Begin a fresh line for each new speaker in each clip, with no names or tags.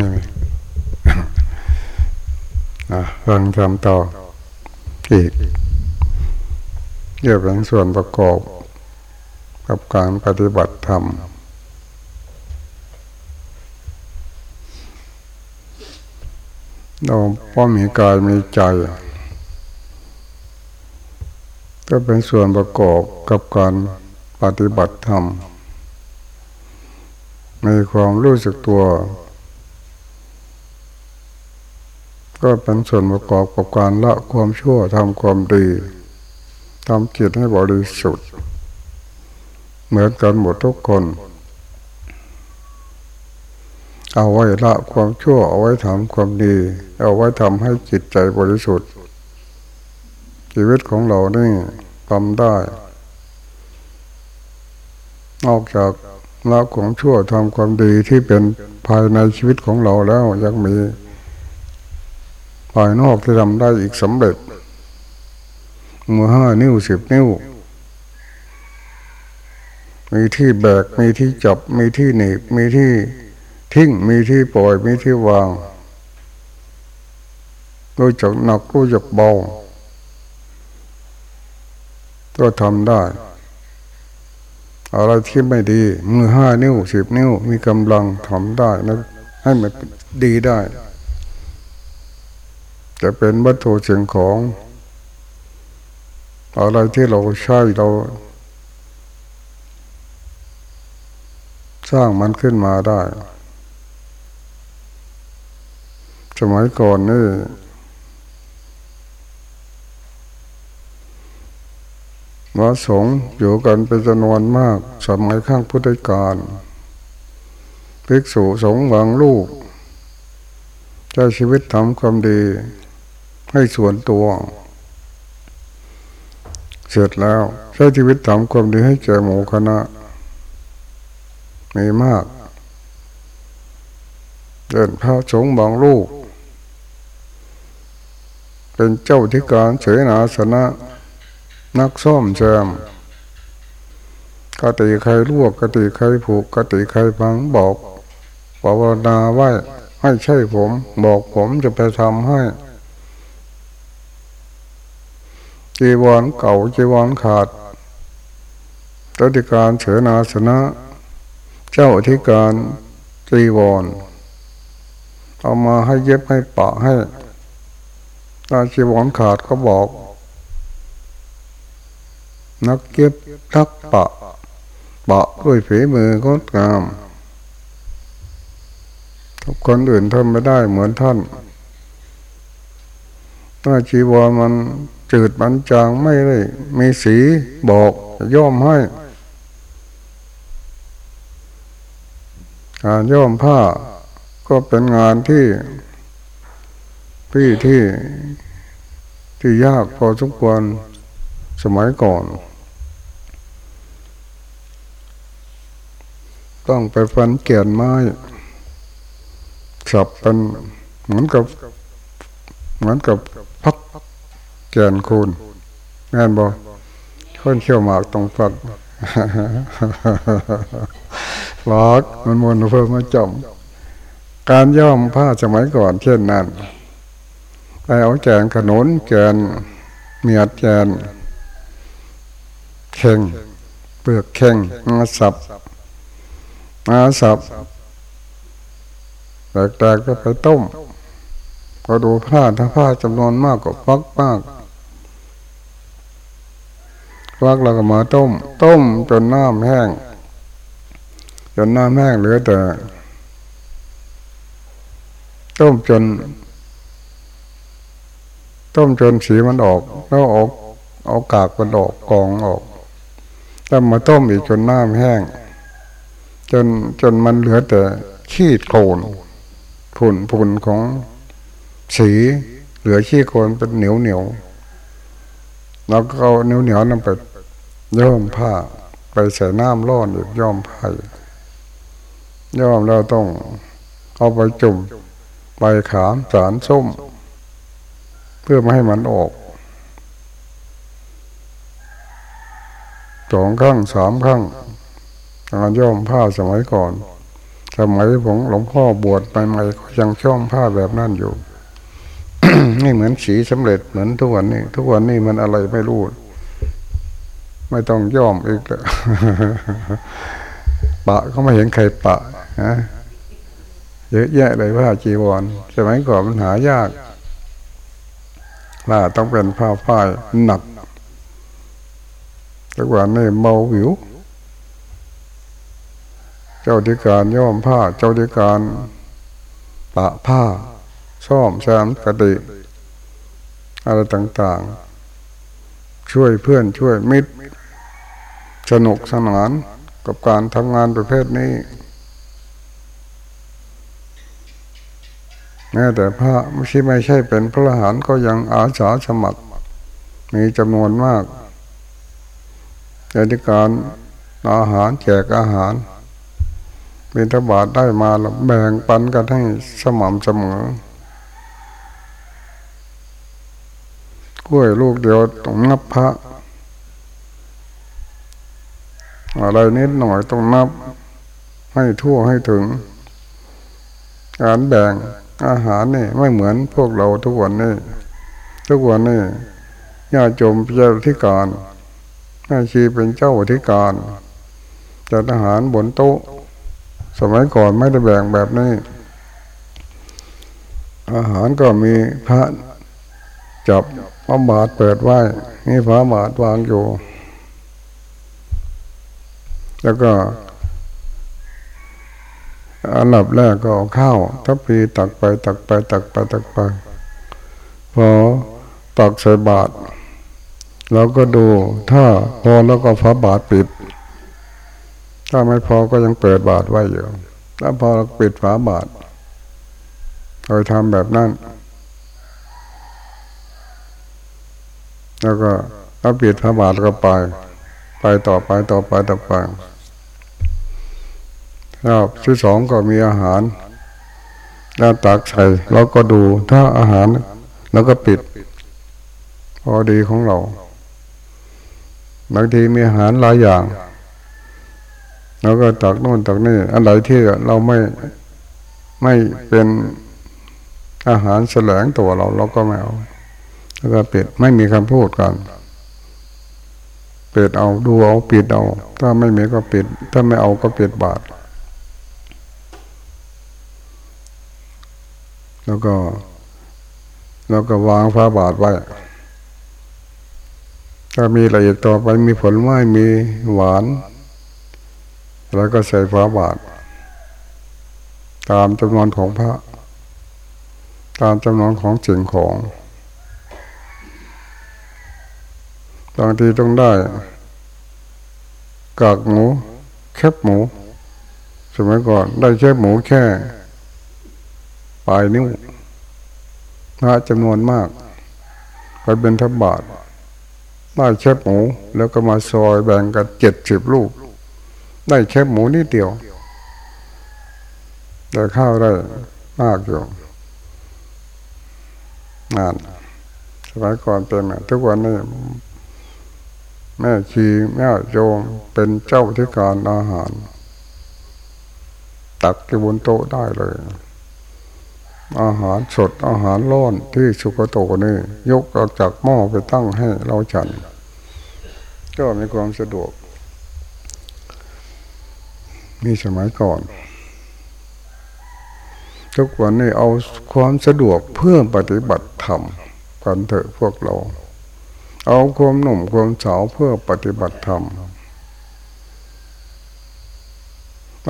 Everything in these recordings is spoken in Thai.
นี่อะฟังทำต่ออีกเกี่ยวกับส่วนประกอบกับการปฏิบัติธรรมเราพอมีกายมีใจ ก็เป็นส่วนประกอบกับการปฏิบัติธรรม มีความรู้สึกตัว ก็เป็นส่วนประกอบกับการละความชั่วทำความดีทำจิตให้บริสุทธิ์ เหมือนกันหมดทุกคน เอาไว้ละความชั่ว เอาไว้ทำความดี เอาไว้ทำให้จิตใจบริสุทธิ์ ชีวิตของเรานี่ทำได้ นอกจากละความชั่วทำความดีที่เป็นภายในชีวิตของเราแล้วยังมี ภายนอกที่ทำได้อีกสำเร็จมือห้านิ้วสิบนิ้ว มีที่แบก มีที่จับ มีที่หนีบ มีที่ทิ้ง มีที่ปล่อย มีที่วางรู้จักหนักรู้จักเบาก็ทำได้อะไรที่ไม่ดี มือห้านิ้วสิบนิ้ว มีกำลังทำได้นะให้มันดีได้ จะเป็นวัตถุสิ่งของ อะไรที่เราใช้เรา สร้างมันขึ้นมาได้ สมัยก่อนนี่พระสงฆ์อยู่กันเป็นจำนวนมาก สมัยข้างพุทธกาลภิกษุสงฆ์วางลูกใช้ชีวิตทำความดี ให้ส่วนตัว เสร็จแล้วใช้ชีวิตทำความดีให้แก่หมู่คณะมีมากเดินพระสงฆ์บางลูก เป็นเจ้าธิการเฉยนาสนะ นักซ่อมแซมกติใครลวกกติใครผูกกติใครพังบอกภาวนาไว้ให้ใช่ผม บอกผมจะไปทำให้ จีวรเก่าจีวรขาดตติการเฉนาสนะ เจ้าธิการจีวร เอามาให้เย็บให้ปะให้ตาจีวรขาดก็บอก นักเก็บทักปะ ปะด้วยฝีมืองดงามทุกคนอื่นทำไม่ได้เหมือนท่านถ้าชีวรมัน จืดมันจางไม่ได้มีสีบอกย่อมให้ การย่อมผ้าก็เป็นงานที่พี่ที่ที่ยากพอสมควรสมัยก่อน ต้องไปฟันเกียนไม้สับเป็นเหมือนกับ เหมือนกับพัก เกียนคูนงานบอกคนเขี่ยวหมากตรงฟักลอกมันมวนเพิ่มมาจมการย่อมผ้าสมัยก่อนเช่นนั้นไปเอาแจงขนุนแกนเมียดแกนเข่งเปลือกเข่งมาสับมาสับแตกๆก็ไปต้ม ก็ดูผ้าถ้าผ้าจำนวนมากก็ฟักมาก ฟักแล้วก็มาต้ม ต้มจนน้ำแห้ง จนน้ำแห้งเหลือแต่ ต้มจน ต้มจนสีมันออก แล้วออกเอากากมันออกกองออกแล้วมาต้มอีกจนน้ำแห้ง จนจนมันเหลือแต่ขี้โคลนผุนผุนของสีเหลือขี้โคลนเป็นเหนียวเหนียวแล้วก็เอาเหนียวเหนียวนั่นไป ย้อมผ้า ไปใส่น้ำร้อนอีกย้อมผ้าย้อมแล้วต้องเอาไปจุ่มใบขามสารส้ม เพื่อไม่ให้มันออกสองข้งสามข้งการย่อมผ้าสมัยก่อน สมัยผมหลวงพ่อบวชใหม่ๆก็ยังช่องผ้าแบบนั้นอยู่ไม่เหมือนสีสำเร็จเหมือนทุกวันนี้ ทุกวันนี้มันอะไรไม่รู้ ไม่ต้องย่อมอีกแล้วปะก็ไม่เห็นใครปะฮะเยอะแยะเลยผ้าจีวรสมัยก่อนมันหายากผ้าต้องเป็นผ้าฝ้ายหนักทุกวันนี้เมาหิว เจ้าธิการย่อมผ้า เจ้าธิการปะผ้า ซ่อมแซมกติอะไรต่าง ๆ ช่วยเพื่อนช่วยมิตร สนุกสนานกับการทำงานประเภทนี้แม้แต่พระไม่ใช่ไม่ใช่เป็นพระอรหันต์ก็ยังอาสาสมัคร มีจำนวนมากในการอาหารแจกอาหารเป็นทบาทได้มาแล้วแบ่งปันกันให้สม่ำเสมอ กล้วยลูกเดียวต้องนับพระ อะไรนิดหน่อยต้องนับ ให้ทั่วให้ถึง การแบ่งอาหารนี่ไม่เหมือนพวกเราทุกวันนี้ทุกวันนี้ญาติโยมเจ้าที่การแม่ชีเป็นเจ้าที่การจัดอาหารบนโต๊ะ สมัยก่อนไม่ได้แบ่งแบบนี้ อาหารก็มีพระจับ พระบาทเปิดไว้ มีพระบาทวางอยู่ แล้วก็ อันดับแรกก็เอาข้าวทัพพีตักไป ตักไป ตักไปตักไป พอตักใส่บาตรเราก็ดูถ้าพอแล้วก็ฝาบาทปิด ถ้าไม่พอก็ยังเปิดบาทไว้อยู่ถ้าพอเราปิดฝาบาทโดยทำแบบนั้น แล้วก็ถ้าปิดฝาบาทก็ไป ไปต่อไปต่อไปต่อไปรอบที่สองก็มีอาหารแล้วตักใส่เราก็ดูถ้าอาหารแล้วก็ปิด พอดีของเราบางทีมีอาหารหลายอย่าง แล้วก็ตักโน่นตักนี่อันไหนที่เราไม่ไม่เป็นอาหารแสลงตัวเราเราก็ไม่เอา แล้วก็ปิดไม่มีคำพูดกันปิดเอาดูเอาปิดเอา ถ้าไม่มีก็ปิด ถ้าไม่เอาก็ปิดบาท แล้วก็ แล้วก็วางฟ้าบาทไว้ ถ้ามีอะไรอีกต่อไปมีผลไม้มีหวาน แล้วก็ใส่ฟ้าบาท ตามจำนวนของพระ ตามจำนวนของสิ่งของ บางทีต้องได้ กากหมู แคบหมู สมัยก่อนได้แค่หมูแค่ปลายนิ้วพระจำนวนมากไปเป็นทบบาทได้แคบหมู แล้วก็มาซอยแบ่งกันเจ็ดสิบลูก ได้แคบหมูนิดเดียวได้ข้าวได้มากอยู่งานสมัยก่อนเป็นทุกวันนี้ แม่ชีแม่โยมเป็นเจ้าที่การอาหาร ตักที่บนโต๊ะได้เลย อาหารสดอาหารร้อนที่สุกโตนี่ยกออกจากหม้อไปตั้งให้เราฉัน ก็มีความสะดวกมีสมัยก่อน ทุกวันนี้เอาความสะดวกเพื่อปฏิบัติธรรมกันเถอะพวกเรา เอาความหนุ่มความสาวเพื่อปฏิบัติธรรม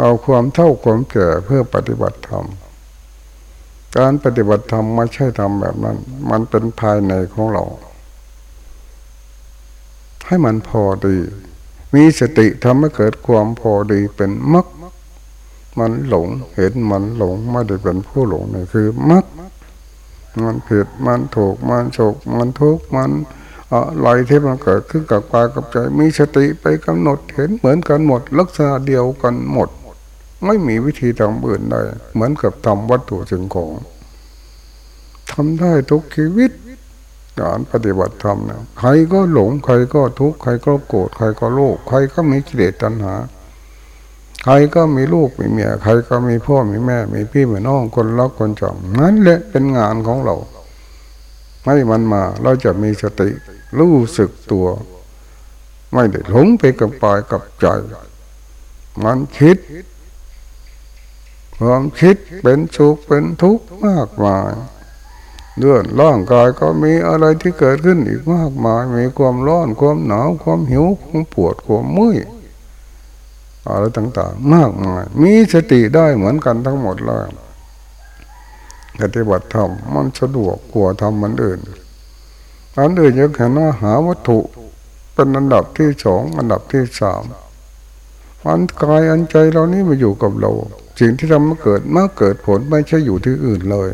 เอาความเท่าความแก่เพื่อปฏิบัติธรรม การปฏิบัติธรรมไม่ใช่ทำแบบนั้น มันเป็นภายในของเรา ให้มันพอดี มีสติทำให้เกิดความพอดีเป็นมักมันหลงเห็นมันหลงไม่ได้เป็นผู้หลงนี่คือมักมันผิดมันถูกมันโศกมันทุกข์มัน อะไรที่มันเกิดขึ้นกับกายกับใจมีสติไปกำหนดเห็นเหมือนกันหมด ลักษณะเดียวกันหมด ไม่มีวิธีทำอื่นใดเหมือนกับทำวัตถุสิ่งของทำได้ทุกชีวิตการปฏิบัติธรรมนี่ยใครก็หลงใครก็ทุกข์ใครก็โกรธใครก็โลภใครก็มีกิเลสตัณหา ใครก็มีลูกมีเมียใครก็มีพ่อมีแม่ มีพี่มีน้องคนรักคนจองนั่นแหละเป็นงานของเรา ให้มันมาเราจะมีสติ รู้สึกตัว ไม่ได้หลงไปกับปายกับใจ มันคิด ความคิดเป็นสุขเป็นทุกข์มากมายเลื่อนร่างกายก็มีอะไรที่เกิดขึ้นอีกมากมาย มีความร้อนความหนาวความหิวความปวดความเมื่อยอะไรต่างๆ มากมาย มีสติได้เหมือนกันทั้งหมดเลยปฏิบัติธรรมมันสะดวกกว่าทำมันอื่น อันอื่นยังเห็นว่าหาวัตถุเป็นอันดับที่สองอันดับที่สามอันกายอันใจเรานี่มาอยู่กับเราสิ่งที่ทำมาเกิดมาเกิดผลไม่ใช่อยู่ที่อื่นเลย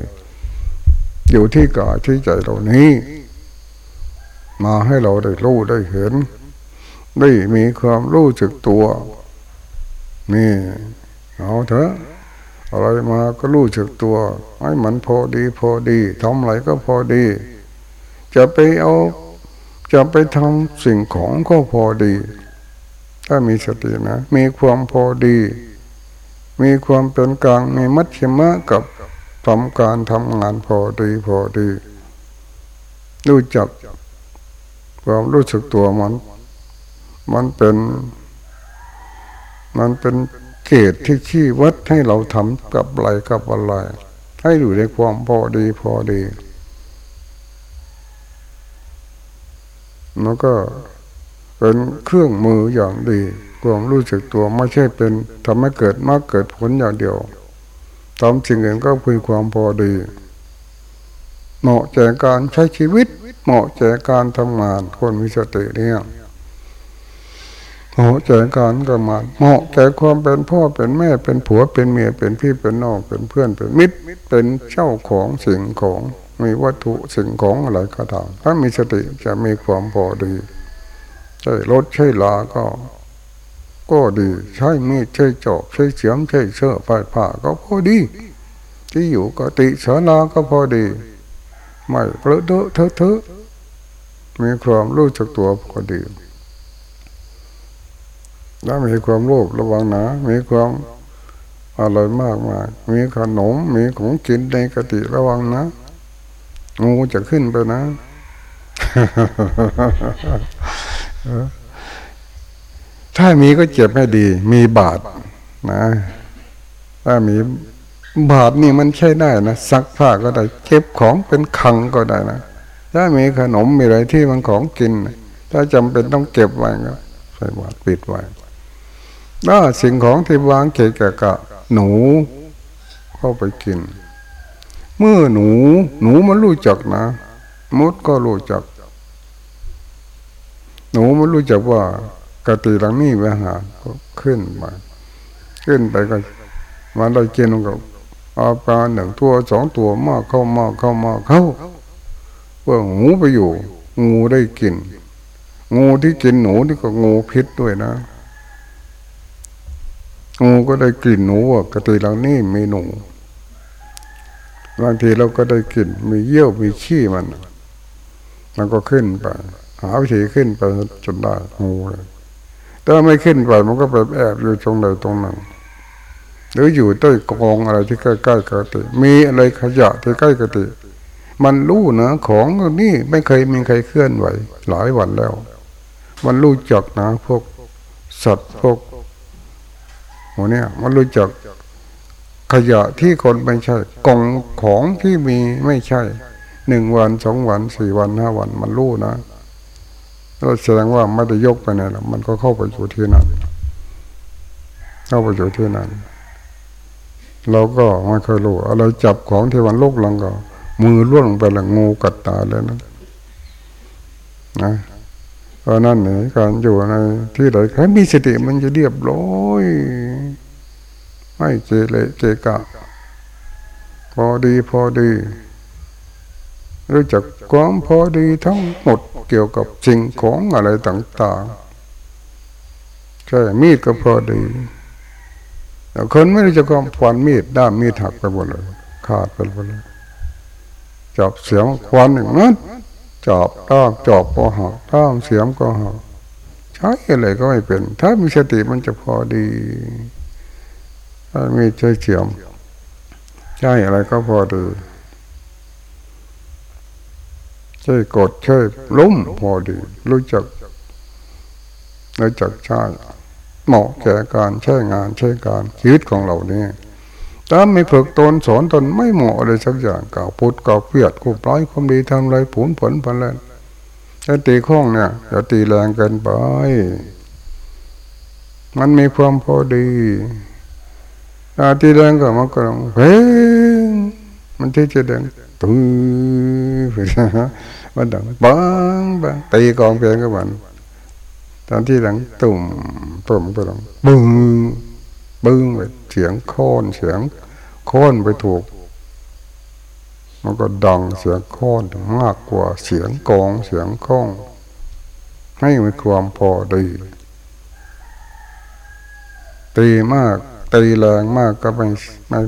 อยู่ที่กายที่ใจเรานี้ มาให้เราได้รู้ได้เห็น ได้มีความรู้สึกตัว นี่เอาเถอะอะไรมาก็รู้สึกตัว ให้มันพอดีพอดีทำอะไรก็พอดี จะไปเอาจะไปทำสิ่งของก็พอดี ถ้ามีสตินะ มีความพอดี มีความเป็นกลางมีมัชฌิมะกับทำการทำงานพอดีพอดี รู้จักความรู้สึกตัวมัน มันเป็น มันเป็นเกตที่ชี้วัดให้เราทำกับอะไรกับอะไร ให้อยู่ในความพอดีพอดี มันก็เป็นเครื่องมืออย่างดีความรู้สึกตัวไม่ใช่เป็นทำให้เกิดมากเกิดผลอย่างเดียวทำสิ่งอื่นก็คือความพอดี เหมาะแก่การใช้ชีวิต เหมาะแก่การทำงาน คนมีสติเนี่ยเหมาะแก่การกำมาเหมาะแก่ความเป็นพ่อเป็นแม่เป็นผัวเป็นเมียเป็นพี่เป็นน้องเป็นเพื่อนเป็นมิตรเป็นเจ้าของสิ่งของ มีวัตถุสิ่งของอะไรก็ตามถ้ามีสติจะมีความพอดีใช้รถใช้ลาก็ ก็ดี ใช้มีดใช้จอบใช้เสียมใช้เสื้อไฟผ้าก็พอดี ที่อยู่ก็ติสาลาก็พอดี ไม่เพลอะเทอะเทอะเทอะมีความรู้จักตัวพอดีถ้ามีความโลภระวังนะ มีความอร่อยมากมายมีขนมมีของกินในกติระวังนะ งูจะขึ้นไปนะถ้ามีก็เจ็บให้ดี มีบาทนะ ถ้ามีบาทนี่มันใช้ได้นะซักผ้าก็ได้เก็บของเป็นคังก็ได้นะถ้ามีขนมมีอะไรที่มันของกิน ถ้าจำเป็นต้องเก็บไว้ก็ใส่บาทปิดไว้ถ้าสิ่งของที่วางเกะกะหนูเข้าไปกิน เมื่อหนู หนูมันรู้จักนะมดก็รู้จัก หนูมันรู้จักว่ากติหลังนี้ไปหาก็ขึ้นมา ขึ้นไปก็มาได้กินกับอาปลาหนึ่งตัวสองตัวมากเข้ามากเข้ามาเข้าเพื่อหูไปอยู่ งูได้กิน งูที่กินหนูนี่ก็งูพิษด้วยนะงูก็ได้กลิ่นหนูว่ากติเรานี่มีหนู บางทีเราก็ได้กลิ่นมีเยี่ยวมีขี้มัน มันก็ขึ้นไปหาวิธีขึ้นไปจนได้งูเลยถ้าไม่ขึ้นไปมันก็ไปแอบอยู่ตรงใดตรงนั้นหรืออยู่ใต้กองอะไรที่ใกล้ๆกติ มีอะไรขยะที่ใกล้กติ มันรู้นะของนี่ไม่เคยมีใครเคลื่อนไหว หลายวันแล้ว มันรู้จักนะพวกสัตว์พวกหัวเนี่ยมันรู้จัก ขยะที่คนไม่ใช่กล่องของที่มีไม่ใช่หนึ่งวันสองวันสี่วันห้าวันมันรู้นะเราแสดงว่าไม่ได้ยกไปไหนหรอกมันก็เข้าไปอยู่ที่นั่นเข้าไปอยู่ที่นั่นเราก็ไม่เคยรู้อะไรจับของที่วันโลกลังก็ มือล่วงไปละงูกัดตาเลยนะนะเพราะนั่นเนี่ยการอยู่ในที่ใดใครมีสติมันจะเรียบร้อย ไม่เจเลเจกะ พอดีพอดี รู้จักความพอดีทั้งหมดเกี่ยวกับสิ่งของอะไรต่างๆ ใช่ มีดก็พอดีแต่คนไม่รู้จักความควันมีดด้ามมีดหักไปหมดเลย ขาดไปหมดเลยจับเสียงควันอย่างนั้นจับด้ามจับก็หักด้ามเสียงก็หักใช้อะไรก็ไม่เป็น ถ้ามีสติมันจะพอดี ไม่มีเชื่อเฉียมใช่อะไรก็พอดีใช่กดใช่ล้มพอดี รู้จักรู้จักใช่เหมาะแก่การใช้งานใช้การชีวิตของเราเนี่ยถ้าไม่ฝึกตนสอนตนไม่เหมาะเลยสักอย่างก่าพุทธก่าเพียดกูปล่อยความดีทำอะไรผลผลผลแล้วถ้าตีข้องเนี่ยอย่าตีแรงเกินไป มันมีความพอดี ถ้าตีแรงก็มันก็ร้องเฮ้ยมันที่จะดังตุ้ยมันดังบังบังตีกองเพลงกับมันตอนที่หลังตุ่มตุ่มก็ต้องบึ้งบึ้งไปเสียงโค่นเสียงโค่นไปถูก มันก็ดังเสียงโค่นมากกว่าเสียงกองเสียงข้องให้มีความพอดีตีมาก ตีแรงมากก็ไม่ไม่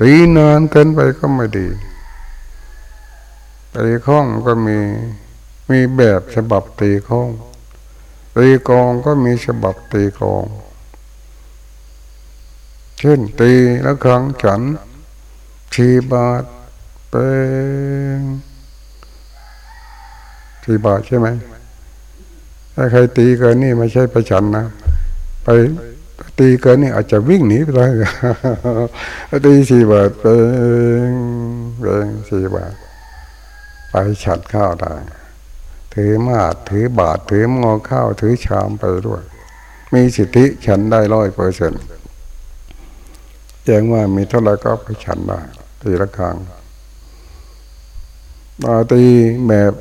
ตีนานเกินไปก็ไม่ดีตีข้องก็มีมีแบบฉบับตีข้องตีกองก็มีฉบับตีกอง เช่นตีแล้วครั้งฉันชีบาทเป็นชีบาทใช่ไหมถ้าใครตีเกินนี่ไม่ใช่ประชันนะ ไป ตีเกินนี่อาจจะวิ่งหนีไปได้ตีสี่บาทเป็นเป็นสี่บาทไปฉันข้าวได้ถือมาดถือบาทถือมอข้าวถือชามไปด้วย มีสิทธิฉันได้ร้อยเปอร์เซ็นต์แจ้งว่ามีเท่าไรก็ไปฉันได้ตีละครั้งตีแบบ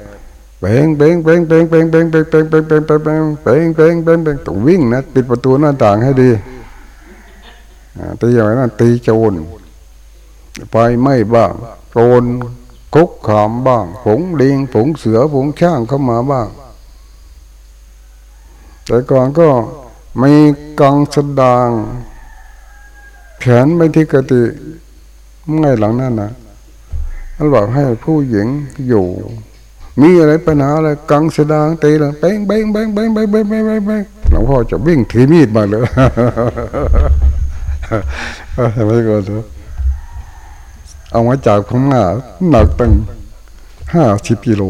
เบ่งเบ่งเบ่งเบ่งเบ่งเบ่งเบ่งเบ่งเบ่งเบ่งเบ่งเบ่งเบ่งเบ่งเบ่งเบ่งต้องวิ่งนะปิดประตูหน้าต่างให้ดีตีอย่างนั้นตีโจรไฟไม่บ้างโจรคุกขามบ้างผงเลิงผงเสือผงช่างเข้ามาบ้าง แต่ก่อนก็มีกังสดางแผนไม่ที่กติไม่หลังนั่นนะท่นบอกให้ผู้หญิงอยู่ มีอะไรปัญหาอะไรกังสดางตีเลยเป้งเป้งเป้งเป้งเป้งเป้งเป้งเป้งหลวงพ่อจะวิ่งถือมีดมาเลยทำไมก่อนเถอะเอามาจากพม่าหนักตั้งห้าสิบกิโล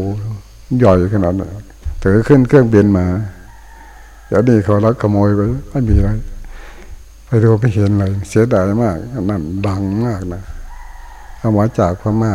ใหญ่ขนาดนั้นถือขึ้นเครื่องบินมาเดี๋ยวนี้เขาลักขโมยไปไม่มีอะไรไปดูไม่เห็นเลยเสียดายมากนั่นดังมากนะเอามาจากพม่า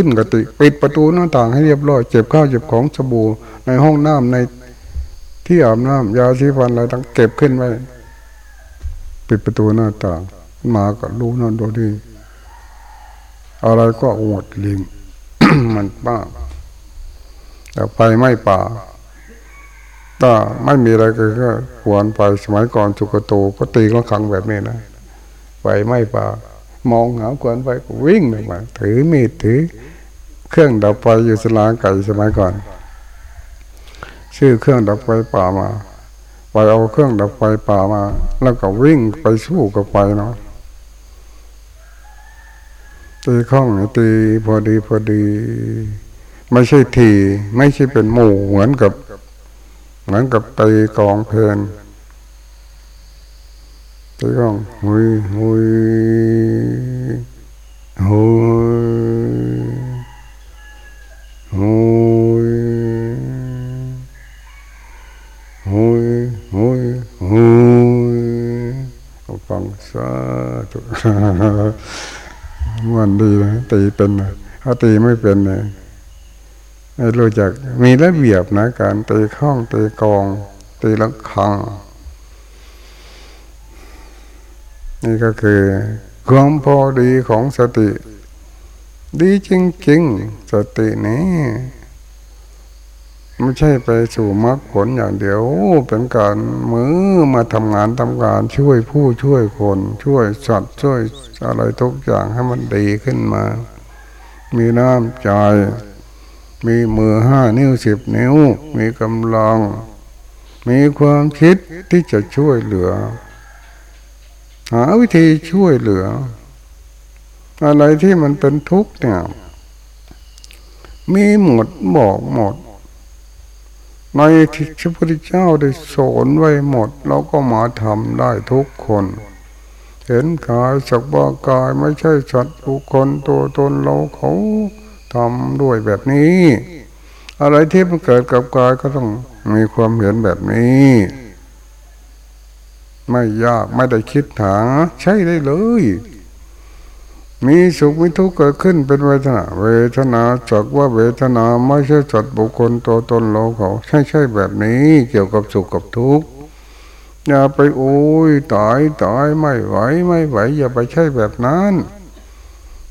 ขึ้นกติปิดประตูหน้าต่างให้เรียบร้อยเจ็บข้าวเจ็บของสบู่ในห้องน้ำในที่อาบน้ำยาสีฟันอะไรต่างเก็บขึ้นไว้ปิดประตูหน้าต่างมาก็รู้นั่นดูดีอะไรก็อดลิงมันป้าแต่ไฟไม่ป่าถ้าไม่มีอะไรก็ควรไปสมัยก่อนจุกโตก็ตีก็ขังแบบนี้นะไฟไม่ป่า มองหาควรไปวิ่งออกมาถือมีดถือ เครื่องดับไฟอยู่สลาไก่สมัยก่อนชื่อเครื่องดับไฟป่ามาไปเอาเครื่องดับไฟป่ามา แล้วก็วิ่งไปสู้กับไฟเนาะตีข้องตีพอดีพอดี ไม่ใช่ที ไม่ใช่เป็นหมู่เหมือนกับ เหมือนกับตีกองเพลิน ตีกองหุยหุยหุยหุยหุยหุยหุยฟังซาธุมันดีนะตีเป็นนะถ้าตีไม่เป็นนี่ยไม่รู้จักมีระเบียบนะ การตีข้องตีกองตีลังคัง นี่ก็คือความพอดีของสติ ดีจริงๆ สตินี้ ไม่ใช่ไปสู่มรรคผลอย่างเดียวเป็นการมือมาทำงานทำการช่วยผู้ช่วยคน ช่วยสัตว์ช่วยอะไรทุกอย่างให้มันดีขึ้นมา มีน้ำใจมีมือห้านิ้วสิบนิ้ว มีกำลัง มีความคิดที่จะช่วยเหลือ หาวิธีช่วยเหลือ อะไรที่มันเป็นทุกข์เนี่ยมีหมดบอกหมด ในที่พระพุทธเจ้าได้สอนไว้หมด เราก็มาทำได้ทุกคน เห็นกายสักว่ากายไม่ใช่สัตว์บุคคลตัวตนเราเขาทำด้วยแบบนี้ อะไรที่มันเกิดกับกายก็ต้องมีความเห็นแบบนี้ ไม่ยากไม่ได้คิดหาใช่ได้เลย มีสุขมีทุกข์เกิดขึ้นเป็นเวทนา เวทนาจักว่าเวทนาไม่ใช่สัตว์บุคคลตัวตนเราเขาใช่ใช่แบบนี้เกี่ยวกับสุขกับทุกข์อย่าไปโอ้ยตายตายไม่ไหวไม่ไหว อย่าไปใช่แบบนั้น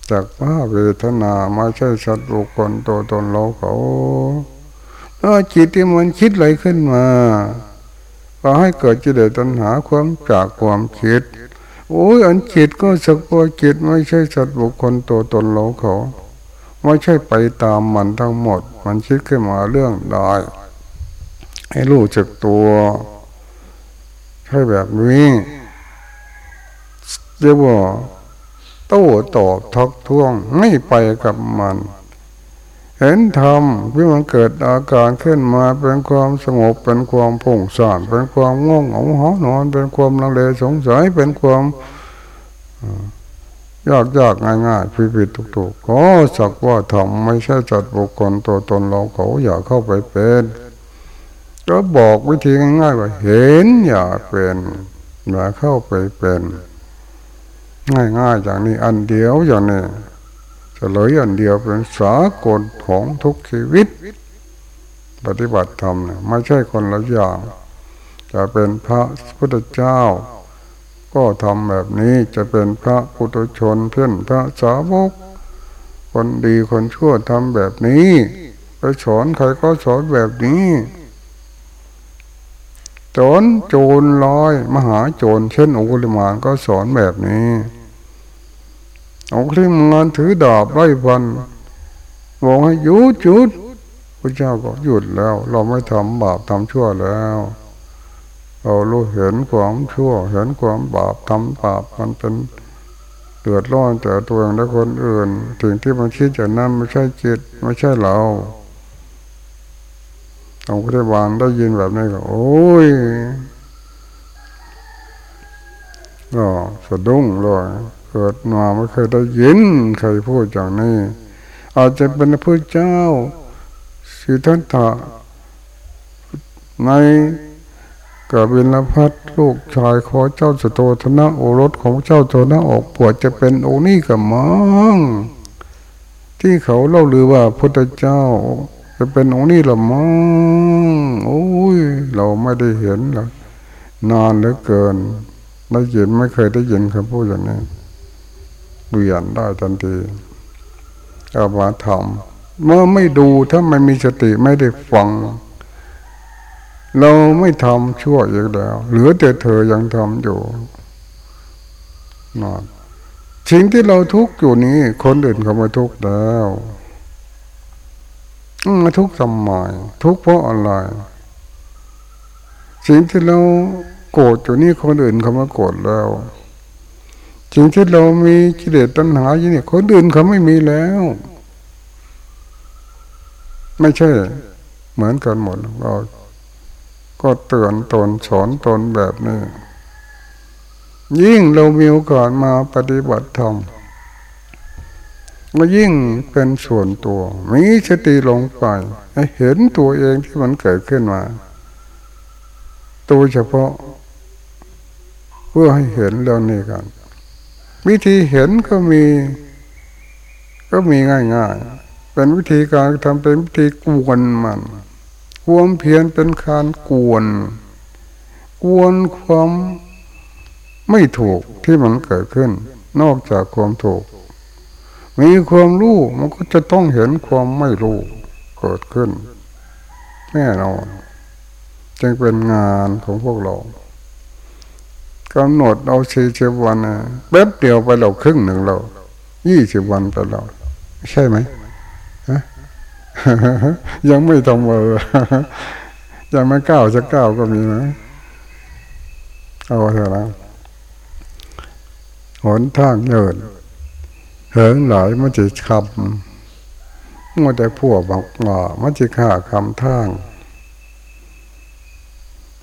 จากว่าเวทนาไม่ใช่สัตว์บุคคลตัวตนเราเขาถ้าจิตที่มันคิดอะไรขึ้นมา ก็ให้เกิดจิตตัณหาความจากความคิด โอ้ยอันจิตก็สักว่าจิตไม่ใช่สัตว์บุคคลตัวตนเราเขาไม่ใช่ไปตามมันทั้งหมด มันคิดขึ้นมาเรื่องได้ ให้รู้จักตัว ใช่แบบนี้เรียกว่าโต้ตอบทักท้วงไม่ไปกับมัน เห็นธรรมที่มันเกิดอาการขึ้นมาเป็นความสงบเป็นความผงสานเป็นความง่วงเหงาหอนอน เป็นความลังเลสงสัยเป็นความยากยากง่ายง่ายผิดผิดถูกถูกก็สักว่าธรรมไม่ใช่จัดบุคคลตัวตนเราเขาอย่าเข้าไปเป็นก็บอกวิธีง่ายๆว่าเห็นอย่าเป็นอย่าเข้าไปเป็น ง่ายๆอย่างนี้อันเดียวอย่างนี้ จะเลยอันเดียวเป็นสากลของทุกชีวิต ปฏิบัติธรรมเนี่ยไม่ใช่คนละอย่าง จะเป็นพระพุทธเจ้า ก็ทำแบบนี้จะเป็นพระปุถุชนเพื่อนพระสาวก คนดีคนชั่วทำแบบนี้ ไปสอนใครก็สอนแบบนี้โจรโจรลอย มหาโจรเช่นอุกุลิมานก็สอนแบบนี้ เอาคลิมงานถือดาบไล่ฟันบอกให้หยุดหยุดพระเจ้าก็หยุดแล้ว เราไม่ทำบาปทำชั่วแล้วเรารู้เห็นความชั่ว เห็นความบาปทำบาปมันเป็นเดือดร้อนแต่ตัวเองและคนอื่นถึงที่มันคิดจากนั้นไม่ใช่จิตไม่ใช่เราองค์พระบาลได้ยินแบบนี้ก็โอ้ยก็สะดุ้งเลย เกิดมาไม่เคยได้ยินใครพูดอย่างนี้ อาจจะเป็นพระเจ้าสิทธัตถะในกบิลพัทลูกชายขอเจ้าสโตธนะโอรสของเจ้าโทนะออกปวดจะเป็นองค์นี้กับมังที่เขาเล่าลือว่าพุทธเจ้า จะเป็นองค์นี้ละมังโอ้ย เราไม่ได้เห็นหรอกนานเหลือเกินได้ยินไม่เคยได้ยินคำพูดอย่างนี้ เปลี่ยนได้ทันทีเอามาทำเมื่อไม่ดูถ้าไม่มีสติไม่ได้ฟัง เราไม่ทำชั่วอีกแล้ว เหลือแต่เธอยังทำอยู่นอนสิ่งที่เราทุกข์อยู่นี้ คนอื่นเขาไม่ทุกข์แล้วมาทุกข์ทำไมทุกข์เพราะอะไร สิ่งที่เราโกรธอยู่นี่คนอื่นเขามาโกรธแล้ว สิ่งที่เรามีกิเลสตัณหาอย่างนี้คนอื่นเขาไม่มีแล้ว ไม่ใช่ เหมือนกันหมดเราก็เตือนตนสอนตนแบบนี้ยิ่งเรามีโอกาสมาปฏิบัติธรรมก็ยิ่งเป็นส่วนตัว มีสติลงไปเห็นตัวเองที่มันเกิดขึ้นมา ตัวเฉพาะ เพื่อให้เห็นเรื่องนี้กัน วิธีเห็นก็มี ก็มีง่ายๆ เป็นวิธีการทำเป็นวิธีกวนมันความเพียรเป็นการกวน กวนความไม่ถูกที่มันเกิดขึ้น นอกจากความถูก มีความรู้มันก็จะต้องเห็นความไม่รู้เกิดขึ้นแน่นอนจึงเป็นงานของพวกเรา กำหนดเอาสี่สิบวันนะแป๊บเดียวไปเราครึ่งหนึ่งเรายี่สิบวันไปเราใช่ไหมยังไม่ทำเออยังไม่ก้าวจะก้าวก็มีนะเอาเถอะนะหนทางเดินเหิงหลายมันจะคำมันแต่พวกบอกว่ามันจะฆ่าคำทาง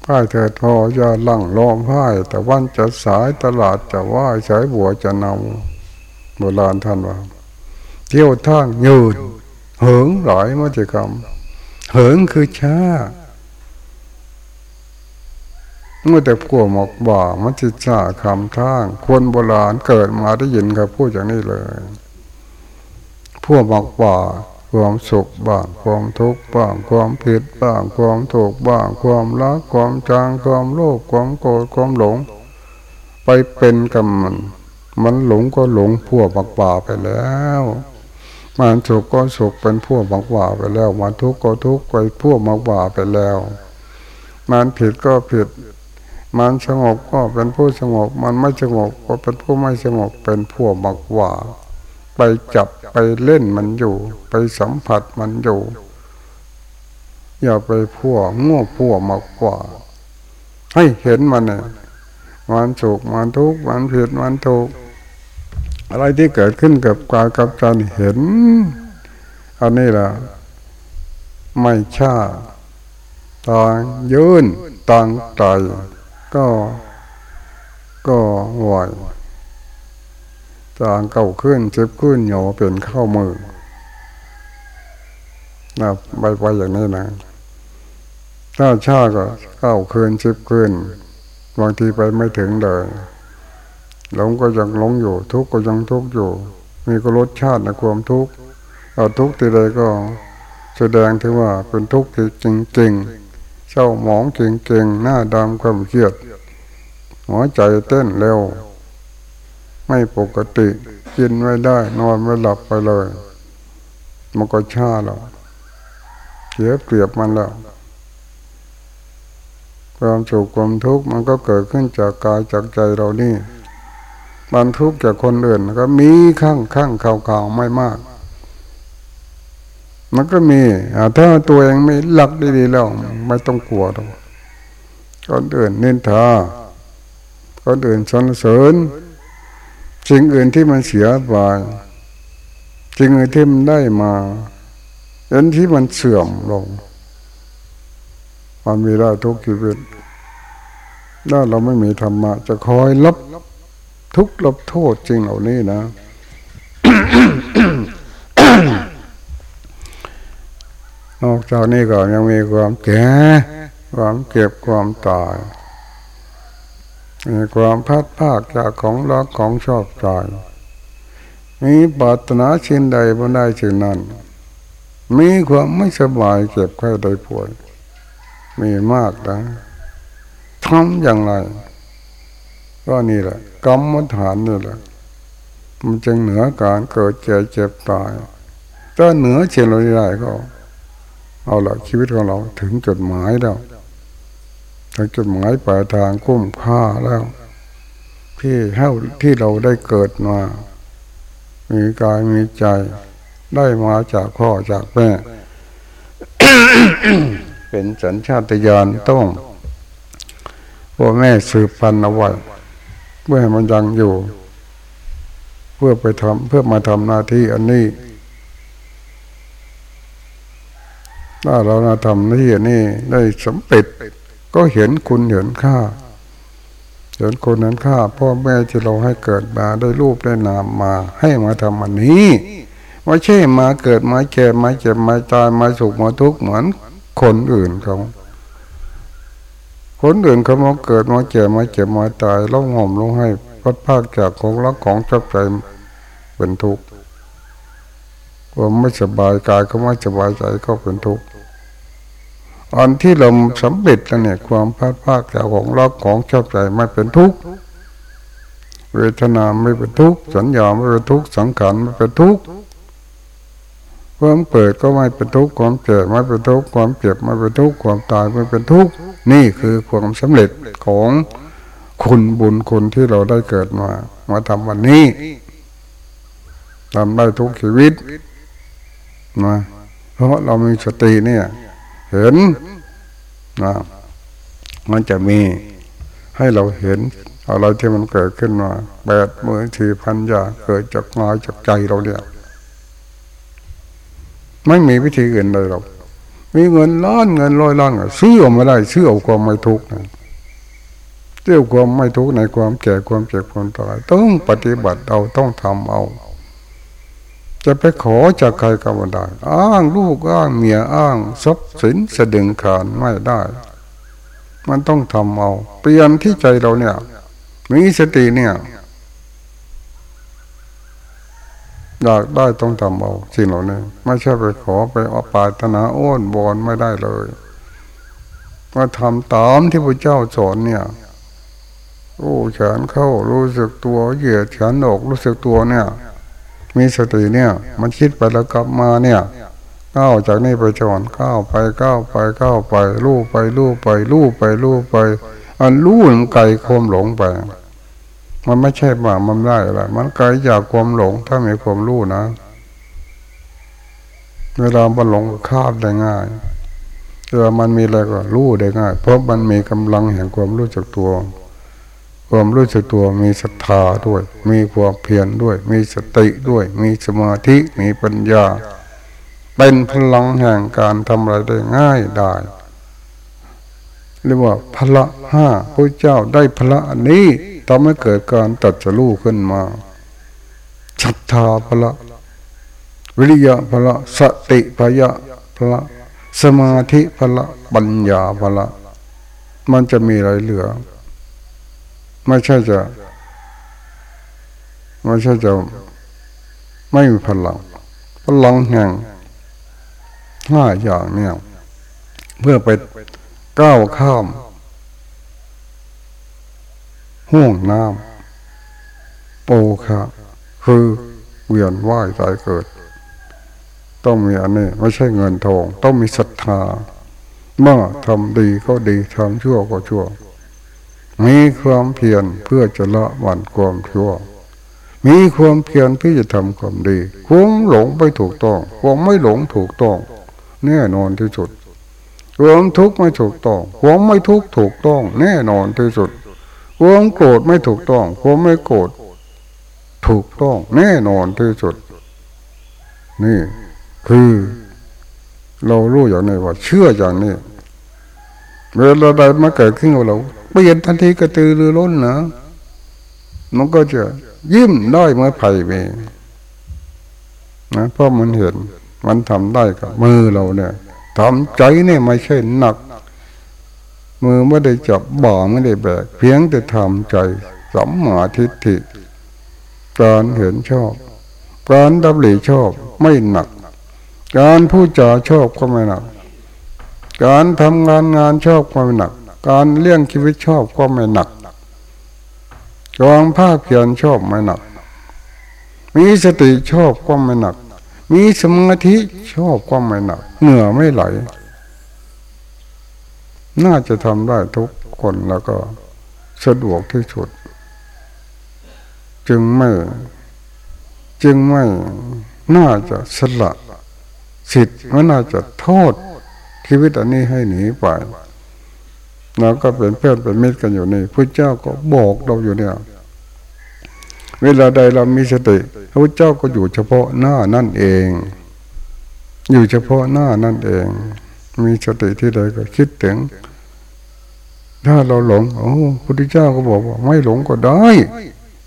พ่ายเถิดพอจะลังล้อมพ่ายแต่วันจะสายตลาดจะว่าสายบัวจะนำโบราณท่านว่า เที่ยวทางยืนเหิงหลายมันจะคำเหิงคือช้าเมื่อแต่พวกหมอกบ่ามัจิตจ่าคำทางคนโบราณเกิดมาได้ยินครับพูดอย่างนี้เลย พวกหมอกบ่า ความสุขบ้างความทุกข์บ้างความผิดบ้างความถูกบ้างความรักความจางความโลภความโกรธความหลง ไปเป็นกับมัน มันหลงก็หลงพวกบักบ่าไปแล้วมันสุขก็สุขเป็นพวกบักบ่าไปแล้วมันทุกข์ก็ทุกข์ไปพวกบักบ่าไปแล้วมันผิดก็ผิด มันสงบก็เป็นผู้สงบ มันไม่สงบก็เป็นผู้ไม่สงบเป็นพวกมักว่า ไปจับไปเล่นมันอยู่ ไปสัมผัสมันอยู่ อย่าไปพัวง่วพัวมักกว่า ให้เห็นมันเนี่ยมันสุขมันทุกข์มันผิดมันถูกอะไรที่เกิดขึ้นกับกายกับใจเห็นอันนี้แหละไม่ชาต่างยืนต่างใจก็ก็ไหว จางเก่าขึ้นเจ็บขึ้นหยอเป็นเข้ามือนะไปไปอย่างนี้นะ ถ้าชาก็เก้าคืนชิบคืนบางทีไปไม่ถึงเลยหลงก็ยังหลงอยู่ ทุกข์ก็ยังทุกข์อยู่ มีก็รสชาติในความทุกข์เอาทุกข์ที่ใดก็แสดงถึงว่าเป็นทุกข์ที่จริงๆเศร้าหมองเก่งๆหน้าดำความเครียด หัวใจเต้นเร็ว ไม่ปกติกินไม่ได้ นอนไม่หลับไปเลย มันก็ชาแล้วเสียเปรียบมันแล้ว ความสุขความทุกข์มันก็เกิดขึ้นจากกายจากใจเรานี่มันทุกข์จากคนอื่นก็มีข้างข้างข่าวข่าวไม่มาก มันก็มีถ้าตัวเองไม่หลักดีๆแล้ว ไม่ต้องกลัวหรอกคนอื่นนินทาคนอื่นสนเสริญ สิ่งอื่นที่มันเสียไปสิ่งอื่นที่มันได้มาเอ็นที่มันเสื่อมลงมันมีได้ทุกชีวิตถ้าเราไม่มีธรรมะ จะคอยลบทุกลบโทษจริงเหล่านี้นะ นอกจากนี้ก็ยังมีความแก่ ความเก็บความตาย มีความพัดภาคจากของรักของชอบใจมีปรารถนาชิ้นใดบ่ได้ชิ้นนั้น มีความไม่สบายเจ็บไข้ได้ป่วย มีมากนะทำอย่างไร ก็นี่แหละกรรมฐานนี่แหละ มันจึงเหนือการเกิดเจ็บเจ็บตายถ้าเหนือเฉลี่ยได้ก็ เอาละชีวิตของเราถึงจุดหมายแล้ว ทางจุดหมายปลายทางคุ้มค่าแล้ว ที่เท่าที่เราได้เกิดมา มีกายมีใจ ได้มาจากพ่อจากแม่ เป็นสัญชาตญาณต้องพ่อแม่สืบพันธุ์เอาไว้เพื่อให้มันยังอยู่ เพื่อไปทำเพื่อมาทำหน้าที่อันนี้ถ้าเราทำหน้าที่อันนี้ได้สำเร็จ ก็เห็นคุณเห็นค่า เห็นคุณเห็นค่า พ่อแม่ที่เราให้เกิดมาได้รูปได้นามมา ให้มาทำอันนี้ไม่ใช่มาเกิดมาแก่มาเจ็บมาตายมาสุขมาทุกข์เหมือนคนอื่นเขาคนอื่นเขามาเกิดมาแก่มาเจ็บมาตายร้องห่มร้องให้พัดภาคจากของรักของชอบใจเป็นทุกข์ความไม่สบายกายเขาไม่สบายใจก็เป็นทุกข์ อันที่เราสำเร็จแล้วเนี่ย ความพลาดพลาดจากของรักของชอบใจไม่เป็นทุกข์เวทนาไม่เป็นทุกข์สัญญาไม่เป็นทุกข์สังขารไม่เป็นทุกข์ความเปิดก็ไม่เป็นทุกข์ความเจ็บไม่เป็นทุกข์ความเจ็บไม่เป็นทุกข์ความตายไม่เป็นทุกข์นี่คือความสำเร็จของคุณบุญคุณที่เราได้เกิดมา มาทำวันนี้ทำได้ทุกชีวิตนะเพราะเรามีสติเนี่ย เห็นนะมันจะมีให้เราเห็นอะไรที่มันเกิดขึ้นมาแปดหมื่นสี่พันอย่างเกิดจากงายจากใจเราเนี่ยไม่มีวิธีอื่นเลยหรอกมีเงินล้านเงินร้อยล้านซื้อออกมาได้ซื้อเอาความไม่ทุกข์นะเรื่องความไม่ทุกข์ในความแก่ความเจ็บความตายต้องปฏิบัติเอาต้องทำเอา จะไปขอจากใครก็ไม่ได้ อ้างลูกอ้างเมียอ้างทรัพย์สินสะดึงขานไม่ได้ มันต้องทำเอา เปลี่ยนที่ใจเราเนี่ย มีสติเนี่ยอยากได้ต้องทำเอาสิ่งเหล่านี้ไม่ใช่ไปขอไปอปาตนาอ้อนบอนไม่ได้เลยมาทำตามที่พระเจ้าสอนเนี่ย โอ้แขนเข้ารู้สึกตัวเหยียดแขนออกรู้สึกตัวเนี่ย มีสติเนี่ย มันคิดไปแล้วกลับมาเนี่ยก้าวจากนี้ไปจอนก้าวไปก้าวไปก้าวไปลู่ไปลู่ไปลู่ไปลู่ไปอันลู่ไกลโคมหลงไป มันไม่ใช่ว่ามันได้อะไรมันไกลจากความหลงถ้ามีความรู้นะเวลามันหลงคาดได้ง่ายเวลามันมีอะไรก็รู้ได้ง่าย เพราะมันมีกำลังแห่งความรู้จักตัว ความรู้จักตัวมีศรัทธาด้วย มีความเพียรด้วย มีสติด้วย มีสมาธิมีปัญญา เป็นพลังแห่งการทำอะไรได้ง่ายได้เรียกว่าพละห้าพระเจ้าได้พละอันนี้ทำให้เกิดการตัดสู้ขึ้นมาศรัทธาพละ วิริยะพละสติพยะพละ สมาธิพละปัญญาพละ มันจะมีอะไรเหลือ ไม่ใช่จะ ไม่ใช่จะไม่มีพลังพลังแห่งห้าอย่างเนี่ยเพื่อไปก้าวข้ามห่วงน้ำโปคะคือเวียนว่ายตายเกิด ต้องมีอันนี้ไม่ใช่เงินทอง ต้องมีศรัทธาเมื่อทำดีก็ดีทำชั่วก็ชั่ว มีความเพียรเพื่อจะละวันความชั่ว มีความเพียรเพื่อจะทำความดีความหลงไปถูกต้องความไม่หลงถูกต้องแน่นอนที่สุดความทุกข์ไม่ถูกต้องความไม่ทุกข์ถูกต้อง แน่นอนที่สุดความโกรธไม่ถูกต้องความไม่โกรธถูกต้อง แน่นอนที่สุด นี่คือ เรารู้อย่างนี้ว่า เชื่ออย่างนี้เวลาใดมาเกิดขึ้นกับเรา เปลี่ยนทันทีกระตือรือร้นนะมันก็จะยิ้มได้เมื่อไผ่เมนะเพราะมันเห็น มันทำได้กับมือเราเนี่ยทำใจเนี่ยไม่ใช่หนัก มือไม่ได้จับบ่าไม่ได้แบก เพียงแต่ทำใจสัมมาทิฏฐิการเห็นชอบ การดับหลีชอบไม่หนัก การพูดจาชอบก็ไม่หนัก การทำงานงานชอบก็ไม่หนัก การเลี้ยงชีวิตชอบก็ไม่หนักกองภาคเพียรชอบไม่หนัก มีสติชอบก็ไม่หนัก มีสมาธิชอบก็ไม่หนัก เหงื่อไม่ไหล น่าจะทำได้ทุกคนแล้วก็สะดวกที่สุด จึงไม่ จึงไม่น่าจะสละสิทธิ์ไม่น่าจะโทษชีวิตอันนี้ให้หนีไป เราก็เป็นเพื่อนเป็นมิตรกันอยู่นี่พระเจ้าก็บอกเราอยู่เนี่ย เวลาใดเรามีสติพระเจ้าก็อยู่เฉพาะหน้านั่นเอง อยู่เฉพาะหน้านั่นเอง มีสติที่ใดก็คิดถึง ถ้าเราหลงโอ้พุทธเจ้าก็บอกว่าไม่หลงก็ได้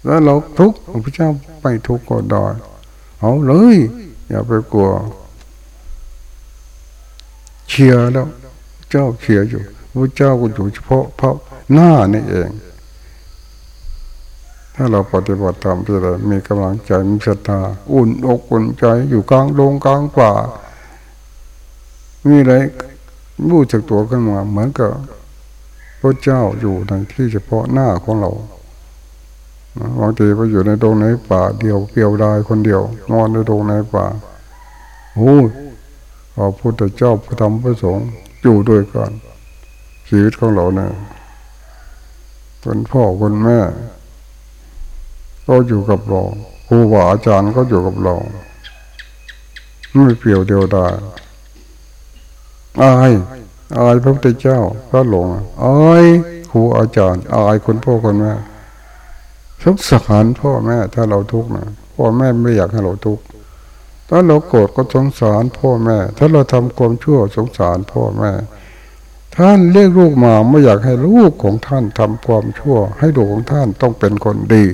แล้วเราทุกข์พระเจ้าไม่ทุกข์ก็ได้เอาเลย อย่าไปกลัวเชียร์แล้ว เจ้าเชียร์อยู่ พระเจ้าก็อยู่เฉพาะพระหน้านี่เอง ถ้าเราปฏิบัติตามที่เรามีกำลังใจมีศรัทธาอุ่นอกอุ่นใจอยู่กลางโงกลางป่ามีอะไรรู้จักตัวขึ้นมาเหมือนกับพระเจ้าอยู่ในที่เฉพาะหน้าของเราบางทีไปอยู่ในตรงในป่าเดียวเปียวดายคนเดียวนอนในตรงในป่าโอ้พระพุทธเจ้าพระธรรมพระสงฆ์อยู่ด้วยกัน ชีวิตของเราเนี่ยคนพ่อคนแม่ ก็อยู่กับเราครูบาอาจารย์ก็อยู่กับเราไม่เปลี่ยวเดียวดายอายอายพระพุทธเจ้าพระหลวงอายครูอาจารย์อายคนพ่อคนแม่สงสารพ่อแม่ถ้าเราทุกข์นะพ่อแม่ไม่อยากให้เราทุกข์ถ้าเราโกรธก็สงสารพ่อแม่ ถ้าเราทำความชั่วสงสารพ่อแม่ ท่านเรียกลูกมาไม่อยากให้ลูกของท่านทำความชั่ว ให้ลูกของท่านต้องเป็นคนดี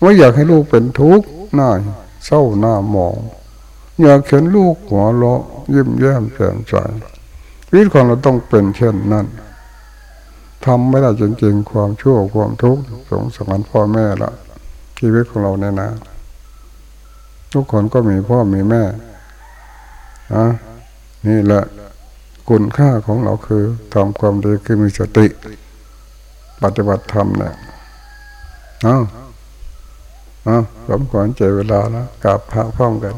ไม่อยากให้ลูกเป็นทุกข์หน้าเศร้าหน้าหมองอยากเห็นลูกหัวเราะยิ้มแย้มแจ่มใสชีวิตของเราต้องเป็นเช่นนั้นทำไม่ได้จริงๆ ความชั่วความทุกข์สงสารพ่อแม่ละชีวิตของเราเนี่ยนะ ทุกคนก็มีพ่อมีแม่นะนี่แหละ คุณค่าของเราคือทำความดีคือมีสติ ปฏิบัติธรรมเนี่ยเอ้าเอ้าสมควรใจเวลาแล้วกราบพระพร้อมกัน